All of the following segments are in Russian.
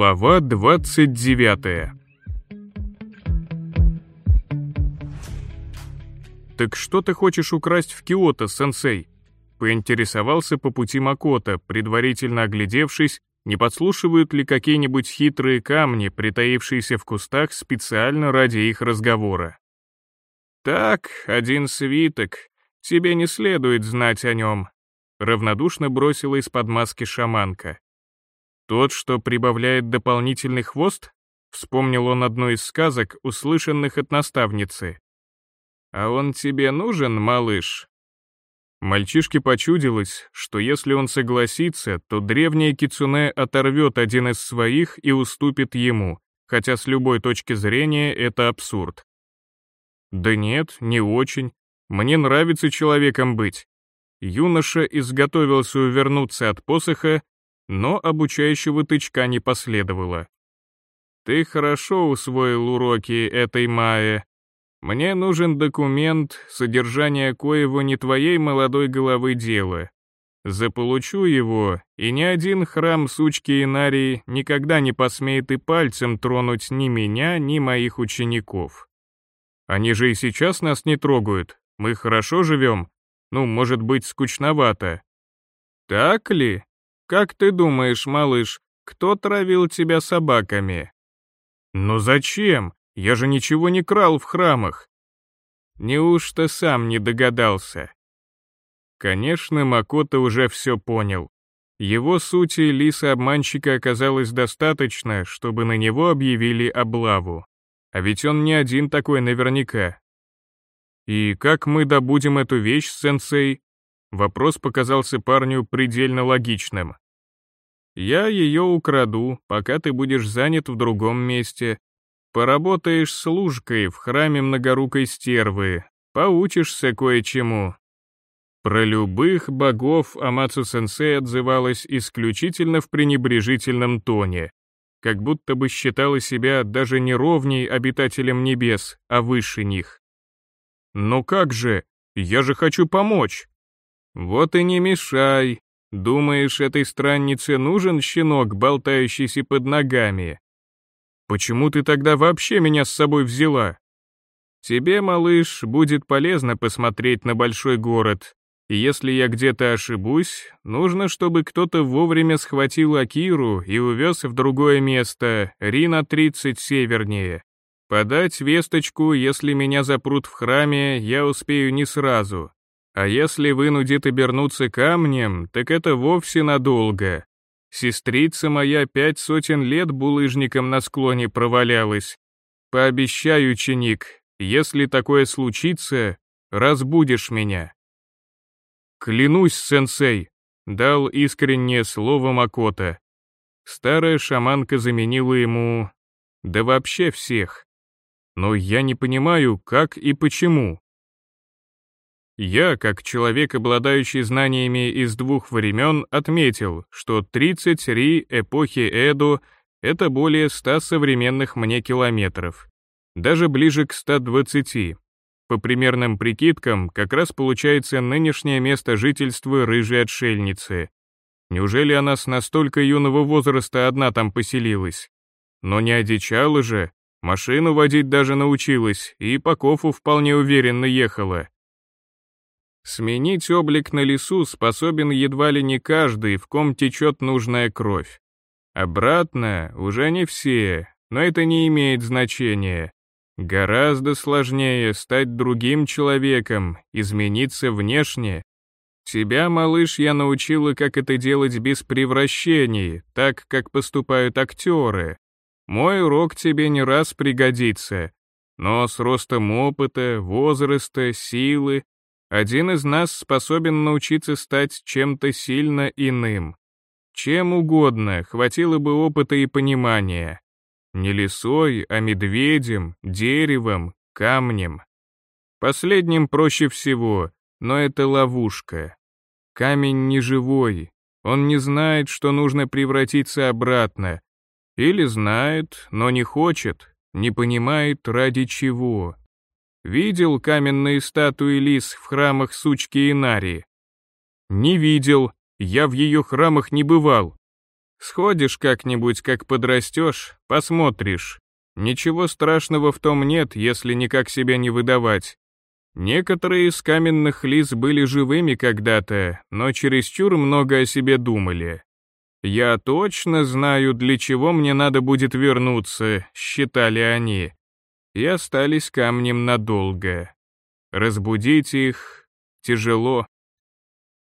Глава 29 «Так что ты хочешь украсть в Киото, сенсей?» Поинтересовался по пути Макота, предварительно оглядевшись, не подслушивают ли какие-нибудь хитрые камни, притаившиеся в кустах специально ради их разговора. «Так, один свиток. Тебе не следует знать о нем», — равнодушно бросила из-под маски шаманка. «Тот, что прибавляет дополнительный хвост?» — вспомнил он одну из сказок, услышанных от наставницы. «А он тебе нужен, малыш?» Мальчишке почудилось, что если он согласится, то древняя кицуне оторвет один из своих и уступит ему, хотя с любой точки зрения это абсурд. Да нет, не очень. Мне нравится человеком быть. Юноша изготовился увернуться от посоха, но обучающего тычка не последовало. Ты хорошо усвоил уроки этой Майи. Мне нужен документ, содержание коего не твоей молодой головы дело. Заполучу его, и ни один храм сучки Инарии никогда не посмеет и пальцем тронуть ни меня, ни моих учеников. Они же и сейчас нас не трогают, мы хорошо живем, ну, может быть, скучновато. Так ли? Как ты думаешь, малыш, кто травил тебя собаками? Ну зачем? Я же ничего не крал в храмах. Неужто сам не догадался? Конечно, Макото уже все понял. Его сути лиса-обманщика оказалось достаточно, чтобы на него объявили облаву. А ведь он не один такой наверняка. И как мы добудем эту вещь, сенсей? Вопрос показался парню предельно логичным. Я ее украду, пока ты будешь занят в другом месте, Поработаешь служкой в храме многорукой стервы, поучишься кое-чему». Про любых богов Амацу-сенсей отзывалась исключительно в пренебрежительном тоне, как будто бы считала себя даже не ровней обитателям небес, а выше них. «Но как же? Я же хочу помочь!» «Вот и не мешай. Думаешь, этой страннице нужен щенок, болтающийся под ногами? Почему ты тогда вообще меня с собой взяла? Тебе, малыш, будет полезно посмотреть на большой город. И если я где-то ошибусь, нужно, чтобы кто-то вовремя схватил Акиру и увез в другое место, Рина 30 севернее. Подать весточку, если меня запрут в храме, я успею не сразу. А если вынудит обернуться камнем, так это вовсе надолго. Сестрица моя пять сотен лет булыжником на склоне провалялась. Пообещай, ученик, если такое случится, разбудишь меня. Клянусь, сенсей, дал искреннее слово Макота. Старая шаманка заменила ему... Да вообще всех. Но я не понимаю, как и почему. Я, как человек, обладающий знаниями из двух времен, отметил, что 30 ри эпохи Эду — это более 100 современных мне километров. Даже ближе к 120. По примерным прикидкам, как раз получается нынешнее место жительства рыжей отшельницы. Неужели она с настолько юного возраста одна там поселилась? Но не одичала же, машину водить даже научилась и по кофу вполне уверенно ехала. Сменить облик на лесу способен едва ли не каждый, в ком течет нужная кровь. Обратно уже не все, но это не имеет значения. Гораздо сложнее стать другим человеком, измениться внешне. Тебя, малыш, я научила, как это делать без превращений, так, как поступают актеры. Мой урок тебе не раз пригодится, но с ростом опыта, возраста, силы один из нас способен научиться стать чем-то сильно иным. Чем угодно, хватило бы опыта и понимания. Не лисой, а медведем, деревом, камнем. Последним проще всего, но это ловушка. Камень не живой, он не знает, что нужно превратиться обратно. Или знает, но не хочет, не понимает ради чего. Видел каменные статуи лис в храмах сучки Инарии? Не видел, я в ее храмах не бывал. Сходишь как-нибудь, как подрастешь, посмотришь. Ничего страшного в том нет, если никак себя не выдавать. Некоторые из каменных лис были живыми когда-то, но чересчур много о себе думали. «Я точно знаю, для чего мне надо будет вернуться», — считали они. И остались камнем надолго. Разбудить их тяжело.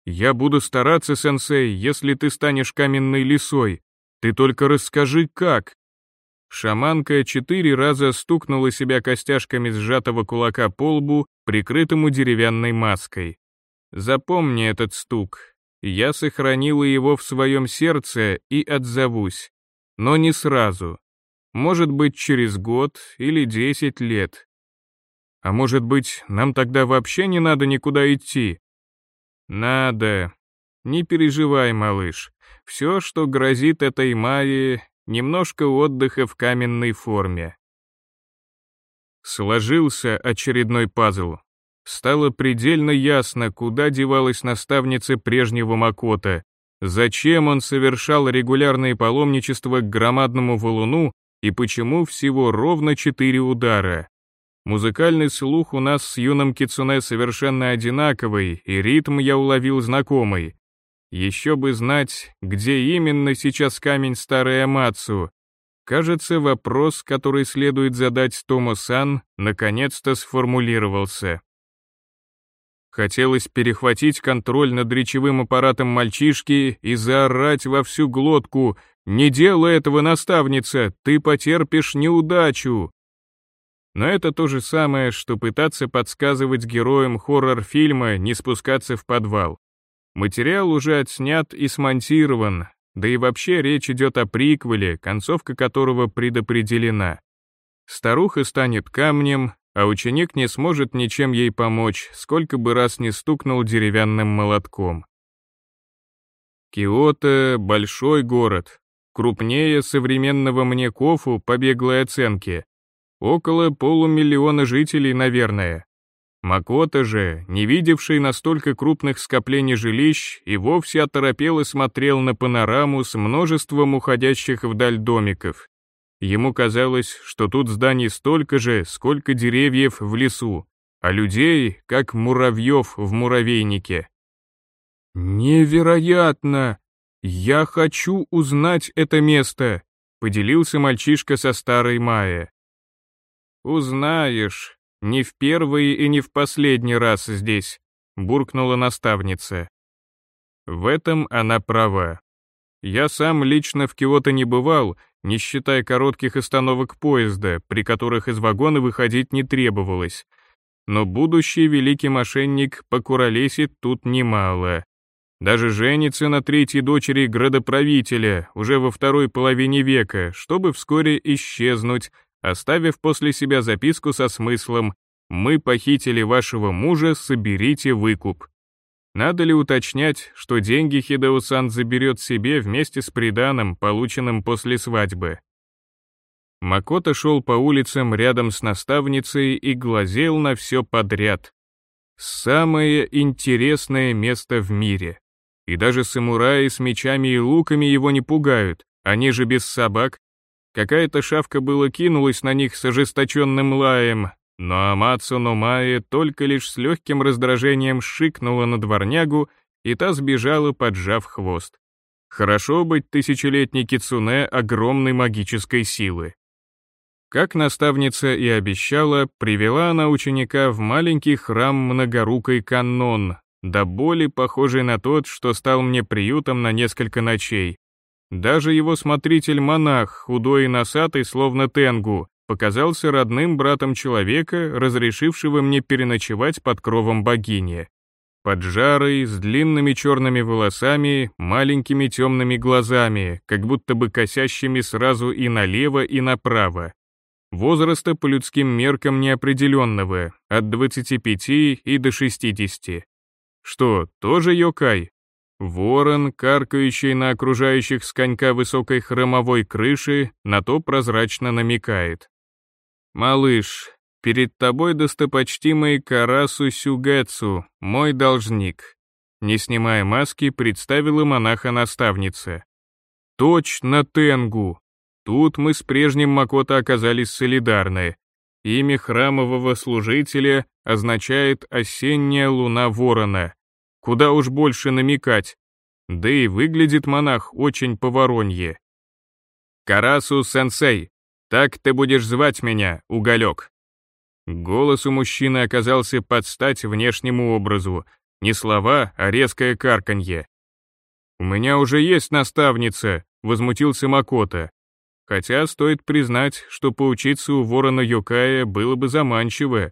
«Я буду стараться, сенсей, если ты станешь каменной лисой. Ты только расскажи, как». Шаманка четыре раза стукнула себя костяшками сжатого кулака по лбу, прикрытому деревянной маской. «Запомни этот стук. Я сохранила его в своем сердце и отзовусь. Но не сразу. Может быть, через год или десять лет. А может быть, нам тогда вообще не надо никуда идти? Надо. Не переживай, малыш. Все, что грозит этой Майе, немножко отдыха в каменной форме. Сложился очередной пазл. Стало предельно ясно, куда девалась наставница прежнего Макота, зачем он совершал регулярные паломничества к громадному валуну и почему всего ровно четыре удара. Музыкальный слух у нас с юным Кицуне совершенно одинаковый, и ритм я уловил знакомый. Еще бы знать, где именно сейчас камень старой Амацу. Кажется, вопрос, который следует задать Томо-сан, наконец-то сформулировался. Хотелось перехватить контроль над речевым аппаратом мальчишки и заорать во всю глотку «Не делай этого, наставница, ты потерпишь неудачу!» Но это то же самое, что пытаться подсказывать героям хоррор-фильма не спускаться в подвал. Материал уже отснят и смонтирован, да и вообще речь идет о приквеле, концовка которого предопределена. Старуха станет камнем, а ученик не сможет ничем ей помочь, сколько бы раз не стукнул деревянным молотком. Киото — большой город, крупнее современного мне Кофу по беглой оценке, Около полумиллиона жителей, наверное. Макота же, не видевший настолько крупных скоплений жилищ, и вовсе оторопел и смотрел на панораму с множеством уходящих вдаль домиков. Ему казалось, что тут зданий столько же, сколько деревьев в лесу, а людей, как муравьев в муравейнике. «Невероятно! Я хочу узнать это место!» — поделился мальчишка со старой Майя. «Узнаешь, не в первый и не в последний раз здесь», — буркнула наставница. В этом она права. Я сам лично в Киото не бывал, не считая коротких остановок поезда, при которых из вагона выходить не требовалось. Но будущий великий мошенник покуролесит тут немало. Даже женится на третьей дочери градоправителя уже во второй половине века, чтобы вскоре исчезнуть, оставив после себя записку со смыслом «Мы похитили вашего мужа, соберите выкуп». Надо ли уточнять, что деньги Хидеусан заберет себе вместе с приданым, полученным после свадьбы? Макото шел по улицам рядом с наставницей и глазел на все подряд. Самое интересное место в мире. И даже самураи с мечами и луками его не пугают, они же без собак, Какая-то шавка было кинулась на них с ожесточенным лаем, но Амацу Номае только лишь с легким раздражением шикнула на дворнягу, и та сбежала, поджав хвост. Хорошо быть тысячелетней кицуне огромной магической силы. Как наставница и обещала, привела она ученика в маленький храм многорукой канон, до боли похожий на тот, что стал мне приютом на несколько ночей, даже его смотритель-монах, худой и носатый, словно тенгу, показался родным братом человека, разрешившего мне переночевать под кровом богини. Поджарый, с длинными черными волосами, маленькими темными глазами, как будто бы косящими сразу и налево, и направо. Возраста по людским меркам неопределенного, от 25 и до 60. Что, тоже Йокай? Ворон, каркающий на окружающих с конька высокой хромовой крыши, на то прозрачно намекает. «Малыш, перед тобой достопочтимый Карасу Сюгэцу, мой должник», не снимая маски, представила монаха-наставница. Точно Тенгу. Тут мы с прежним Макото оказались солидарны. Имя храмового служителя означает «осенняя луна ворона». Куда уж больше намекать. Да и выглядит монах очень поворонье. «Карасу-сенсей, так ты будешь звать меня, уголек». Голос у мужчины оказался под стать внешнему образу. Не слова, а резкое карканье. «У меня уже есть наставница», — возмутился Макота. Хотя стоит признать, что поучиться у ворона Йокая было бы заманчиво.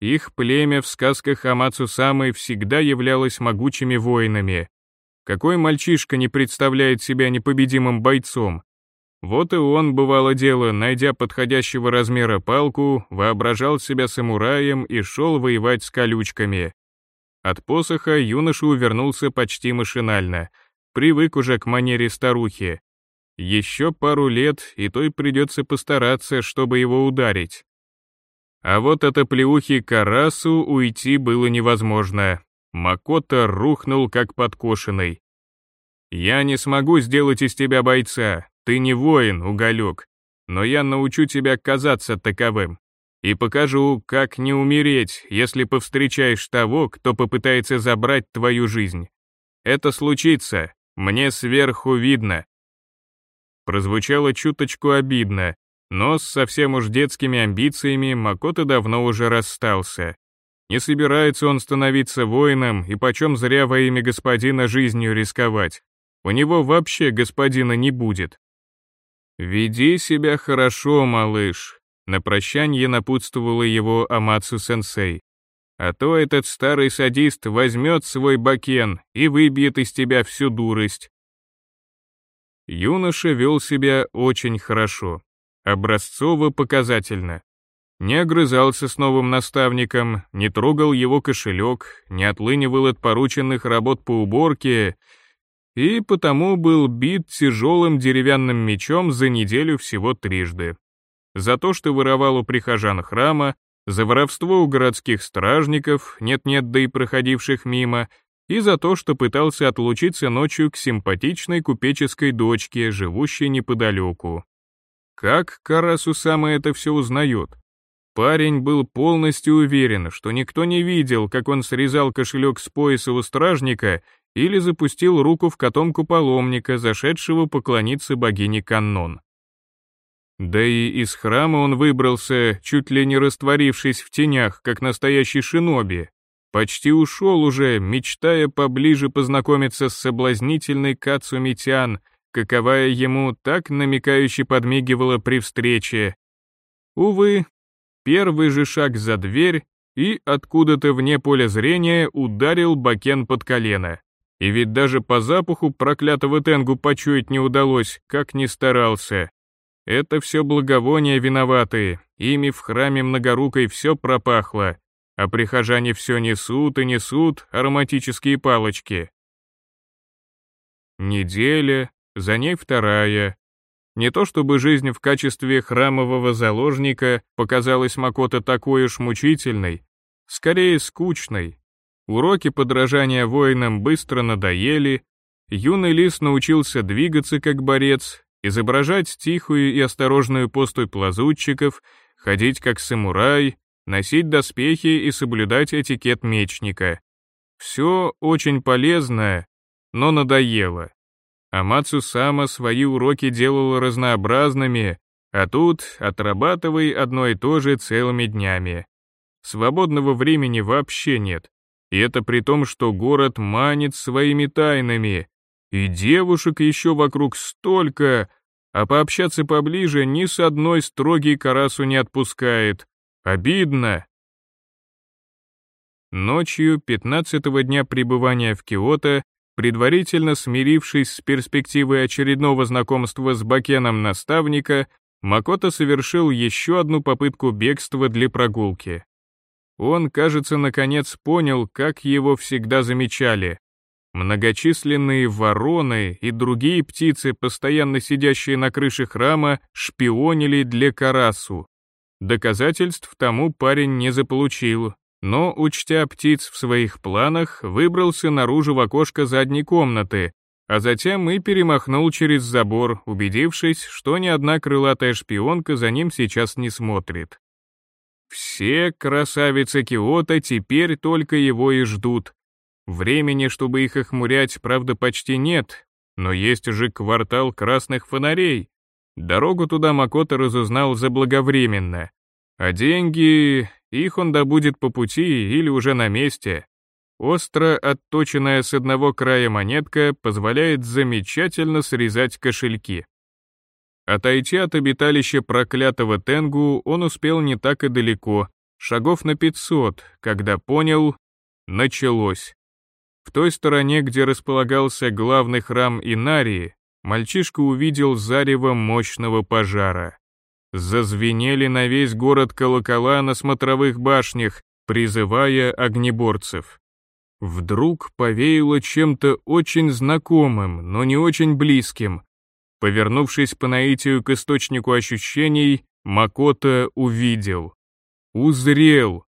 Их племя в сказках Амацу Самой всегда являлось могучими воинами. Какой мальчишка не представляет себя непобедимым бойцом? Вот и он, бывало дело, найдя подходящего размера палку, воображал себя самураем и шел воевать с колючками. От посоха юноша увернулся почти машинально, привык уже к манере старухи. Еще пару лет, и той придется постараться, чтобы его ударить. А вот от оплеухи Карасу уйти было невозможно. Макота рухнул как подкошенный. «Я не смогу сделать из тебя бойца, ты не воин, уголек, но я научу тебя казаться таковым. И покажу, как не умереть, если повстречаешь того, кто попытается забрать твою жизнь. Это случится, мне сверху видно, прозвучало чуточку обидно, но с совсем уж детскими амбициями Макото давно уже расстался. Не собирается он становиться воином и почем зря во имя господина жизнью рисковать. У него вообще господина не будет. «Веди себя хорошо, малыш», — на прощанье напутствовала его Амацу-сенсей. «А то этот старый садист возьмет свой бакен и выбьет из тебя всю дурость, Юноша вел себя очень хорошо, образцово-показательно. Не огрызался с новым наставником, не трогал его кошелек, не отлынивал от порученных работ по уборке и потому был бит тяжелым деревянным мечом за неделю всего трижды. За то, что воровал у прихожан храма, за воровство у городских стражников, нет-нет, да и проходивших мимо, и за то, что пытался отлучиться ночью к симпатичной купеческой дочке, живущей неподалеку. Как Карасу сам это все узнает? Парень был полностью уверен, что никто не видел, как он срезал кошелек с пояса у стражника или запустил руку в котомку паломника, зашедшего поклониться богине Каннон. Да и из храма он выбрался, чуть ли не растворившись в тенях, как настоящий шиноби, Почти ушел уже, мечтая поближе познакомиться с соблазнительной Кацу Митян, каковая ему так намекающе подмигивала при встрече. Увы, первый же шаг за дверь, и откуда-то вне поля зрения ударил Бакен под колено. И ведь даже по запаху проклятого Тенгу почуять не удалось, как ни старался. Это все благовония виноватые, ими в храме многорукой все пропахло, а прихожане все несут и несут ароматические палочки. Неделя, за ней вторая. Не то чтобы жизнь в качестве храмового заложника показалась Макото такой уж мучительной, скорее скучной. Уроки подражания воинам быстро надоели, юный лис научился двигаться как борец, изображать тихую и осторожную поступь лазутчиков, ходить как самурай, носить доспехи и соблюдать этикет мечника. Все очень полезное, но надоело. Амацу Сама свои уроки делала разнообразными, а тут отрабатывай одно и то же целыми днями. Свободного времени вообще нет. И это при том, что город манит своими тайнами. И девушек еще вокруг столько, а пообщаться поближе ни с одной строгий Карасу не отпускает. Обидно. Ночью 15-го дня пребывания в Киото, предварительно смирившись с перспективой очередного знакомства с Бакеном наставника, Макото совершил еще одну попытку бегства для прогулки. Он, кажется, наконец понял, как его всегда замечали. Многочисленные вороны и другие птицы, постоянно сидящие на крыше храма, шпионили для Карасу. Доказательств тому парень не заполучил, но, учтя птиц в своих планах, выбрался наружу в окошко задней комнаты, а затем и перемахнул через забор, убедившись, что ни одна крылатая шпионка за ним сейчас не смотрит. Все красавицы Киота теперь только его и ждут. Времени, чтобы их охмурять, правда, почти нет, но есть же квартал красных фонарей. Дорогу туда Макото разузнал заблаговременно. А деньги, их он добудет по пути или уже на месте. Остро отточенная с одного края монетка позволяет замечательно срезать кошельки. Отойти от обиталища проклятого Тенгу он успел не так и далеко, шагов на 500, когда понял, началось. В той стороне, где располагался главный храм Инарии, мальчишка увидел зарево мощного пожара. Зазвенели на весь город колокола на смотровых башнях, призывая огнеборцев. Вдруг повеяло чем-то очень знакомым, но не очень близким. Повернувшись по наитию к источнику ощущений, Макота увидел. Узрел.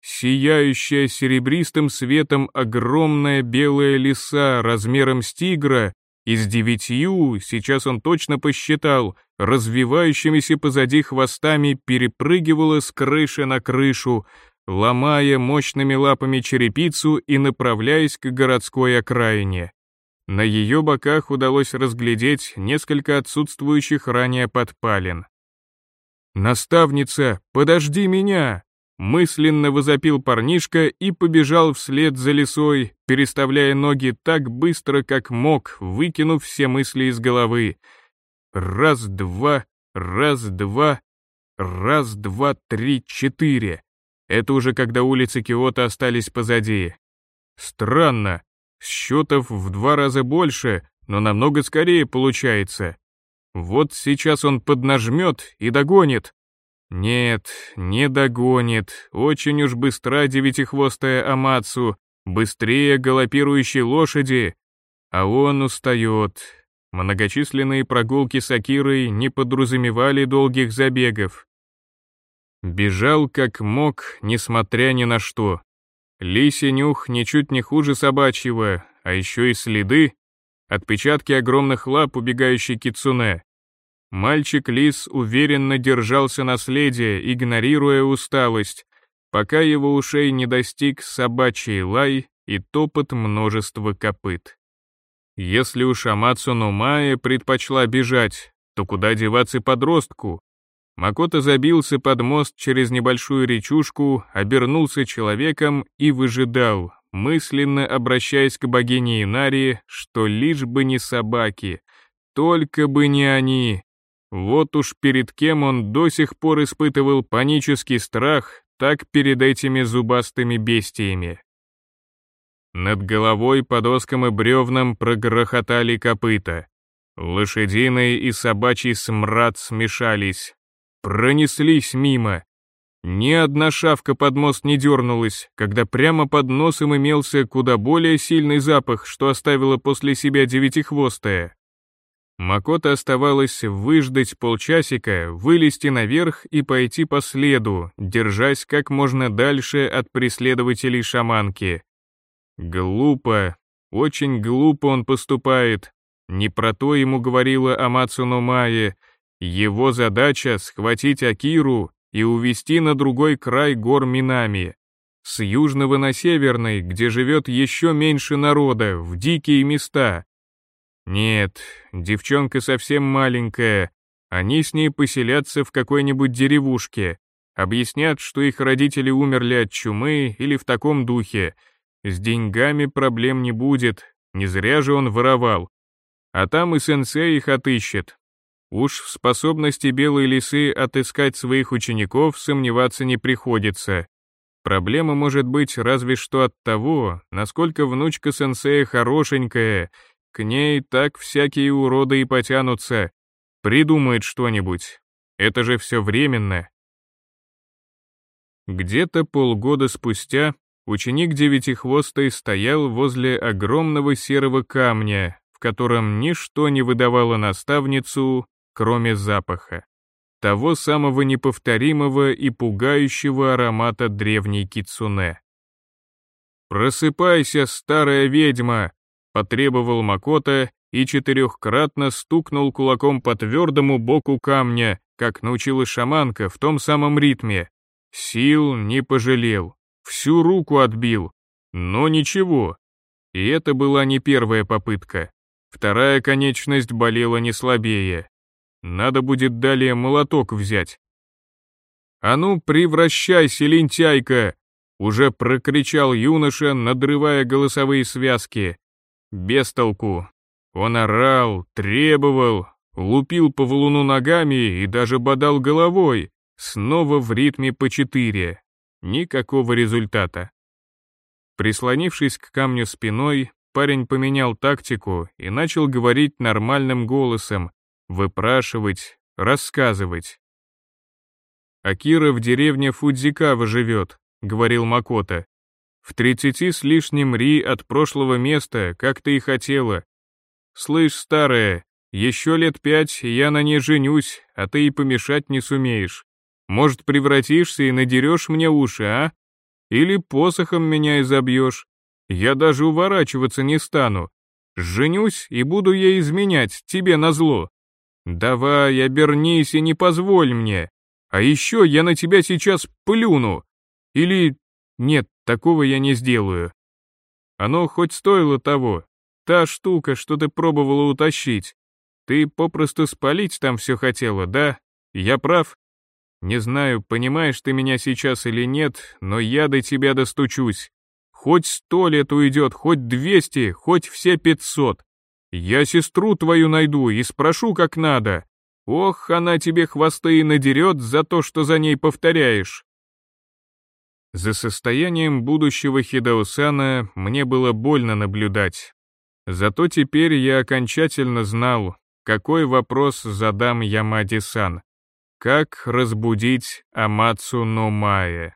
Сияющая серебристым светом огромная белая лиса размером с тигра и с девятью, сейчас он точно посчитал, развивающимися позади хвостами перепрыгивала с крыши на крышу, ломая мощными лапами черепицу и направляясь к городской окраине. На ее боках удалось разглядеть несколько отсутствующих ранее подпалин. «Наставница, подожди меня!» Мысленно возопил парнишка и побежал вслед за лесой, переставляя ноги так быстро, как мог, выкинув все мысли из головы. Раз-два, раз-два, раз-два-три-четыре. Это уже когда улицы Киота остались позади. Странно, счетов в два раза больше, но намного скорее получается. Вот сейчас он поднажмет и догонит. Нет, не догонит, очень уж быстра девятихвостая Амацу, быстрее галопирующей лошади, а он устает. Многочисленные прогулки с Акирой не подразумевали долгих забегов. Бежал как мог, несмотря ни на что. Лисий нюх ничуть не хуже собачьего, а еще и следы, отпечатки огромных лап убегающей кицуне. Мальчик-лис уверенно держался наследия, игнорируя усталость, пока его ушей не достиг собачий лай и топот множества копыт. Если уж Амацу Нумая предпочла бежать, то куда деваться подростку? Макото забился под мост через небольшую речушку, обернулся человеком и выжидал, мысленно обращаясь к богине Инарии, что лишь бы не собаки, только бы не они, вот уж перед кем он до сих пор испытывал панический страх, так перед этими зубастыми бестиями. Над головой по доскам и бревнам прогрохотали копыта. Лошадиный и собачий смрад смешались. Пронеслись мимо. Ни одна шавка под мост не дернулась, когда прямо под носом имелся куда более сильный запах, что оставила после себя девятихвостая. Макото оставалось выждать полчасика, вылезти наверх и пойти по следу, держась как можно дальше от преследователей шаманки. Глупо, очень глупо он поступает. Не про то ему говорила Амацуно Майе. Его задача — схватить Акиру и увести на другой край гор Минами. С южного на северный, где живет еще меньше народа, в дикие места, нет, девчонка совсем маленькая. Они с ней поселятся в какой-нибудь деревушке. Объяснят, что их родители умерли от чумы или в таком духе. С деньгами проблем не будет, не зря же он воровал. А там и сенсей их отыщет. Уж в способности белой лисы отыскать своих учеников сомневаться не приходится. Проблема может быть разве что от того, насколько внучка сенсея хорошенькая к ней так всякие уроды и потянутся. Придумает что-нибудь. Это же все временно. Где-то полгода спустя ученик Девятихвостой стоял возле огромного серого камня, в котором ничто не выдавало наставницу, кроме запаха. Того самого неповторимого и пугающего аромата древней кицуне. «Просыпайся, старая ведьма!» Потребовал Макота и четырехкратно стукнул кулаком по твердому боку камня, как научила шаманка в том самом ритме. Сил не пожалел, всю руку отбил. Но ничего. И это была не первая попытка. Вторая конечность болела не слабее. Надо будет далее молоток взять. «А ну, превращайся, лентяйка!» Уже прокричал юноша, надрывая голосовые связки. Без толку. Он орал, требовал, лупил по валуну ногами и даже бодал головой, снова в ритме по четыре. Никакого результата. Прислонившись к камню спиной, парень поменял тактику и начал говорить нормальным голосом, выпрашивать, рассказывать. «Акира в деревне Фудзикава живет», — говорил Макота. «В тридцати с лишним ри от прошлого места, как ты и хотела. Слышь, старая, еще лет пять я на ней женюсь, а ты и помешать не сумеешь. Может, превратишься и надерешь мне уши, а? Или посохом меня изобьешь. Я даже уворачиваться не стану. Женюсь и буду ей изменять, тебе назло. Давай, обернись и не позволь мне. А еще я на тебя сейчас плюну. Или... Нет, такого я не сделаю. Оно хоть стоило того. Та штука, что ты пробовала утащить. Ты попросту спалить там все хотела, да? Я прав? Не знаю, понимаешь ты меня сейчас или нет, но я до тебя достучусь. Хоть сто лет уйдет, хоть двести, хоть все пятьсот. Я сестру твою найду и спрошу как надо. Ох, она тебе хвосты и надерет за то, что за ней повторяешь. За состоянием будущего Хидаусана мне было больно наблюдать. Зато теперь я окончательно знал, какой вопрос задам Ямади-сан. Как разбудить Амацу Номае?